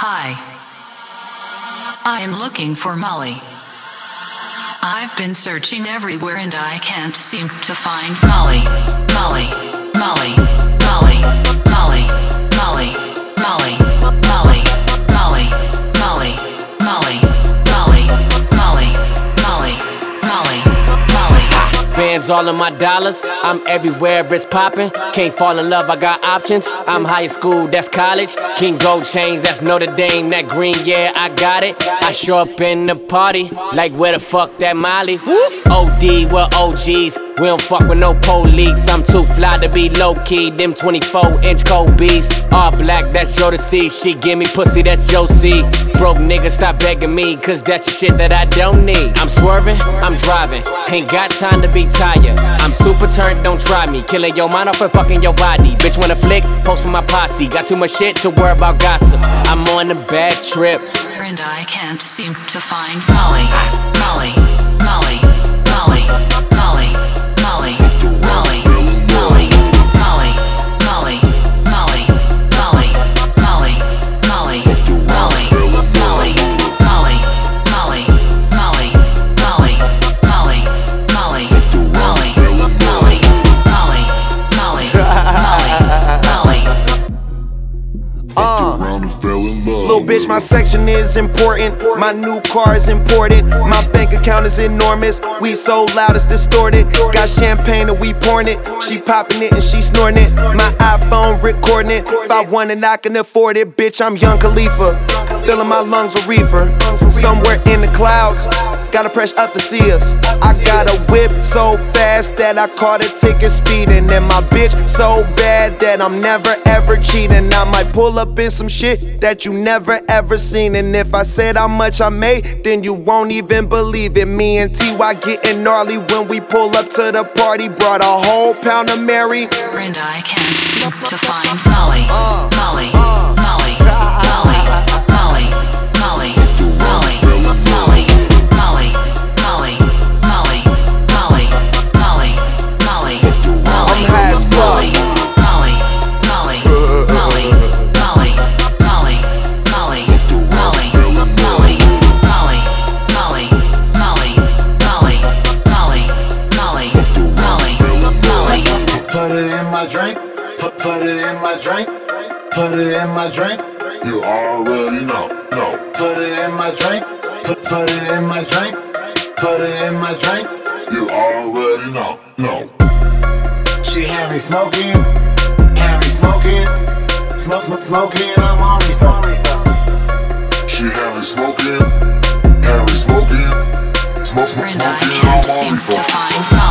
Hi. I am looking for Molly. I've been searching everywhere and I can't seem to find Molly. Molly. Molly. Molly. All of my dollars, I'm everywhere, it's popping. Can't fall in love, I got options. I'm high school, that's college. King Gold chains, that's Notre Dame. That green, yeah, I got it. I show up in the party, like where the fuck that Molly? OD, we're OGs. We don't fuck with no police. I'm too fly to be low key. Them 24 inch beats. All black, that's Jodeci. She give me pussy, that's Josie. Broke nigga, stop begging me, cause that's the shit that I don't need. I'm swerving, I'm driving. Ain't got time to be tired. I'm super turned, don't try me. Killing your mind off and fucking your body. Bitch, wanna flick? Post with my posse. Got too much shit to worry about gossip. I'm on a bad trip. And I can't seem to find Molly. Molly. Molly. And fell in love. Little bitch, my section is important. My new car is imported. My bank account is enormous. We so loud it's distorted. Got champagne and we pouring it. She popping it and she snorting it. My iPhone recording it. If I want it, I can afford it. Bitch, I'm Young Khalifa. Filling my lungs a reefer. Somewhere in the clouds. Gotta press up to see us. I got a whip so fast that I caught a ticket speeding. And my bitch so bad that I'm never ever cheating. I might pull up in some shit that you never ever seen. And if I said how much I made, then you won't even believe it. Me and TY getting gnarly when we pull up to the party. Brought a whole pound of Mary. And I can't seem to find. Molly. Molly. Molly. My drink. Put, put it in my drink. Put it in my drink. You already know, no. Put it in my drink. Put, put it in my drink. Put it in my drink. You already know, no. She had me smoking. Had me smoking. Smoke, smoke, smoking. I'm on me phone. She had me smoking, had me smoking, smoke, smoke, smoking, I'm on seem me to for. find Molly.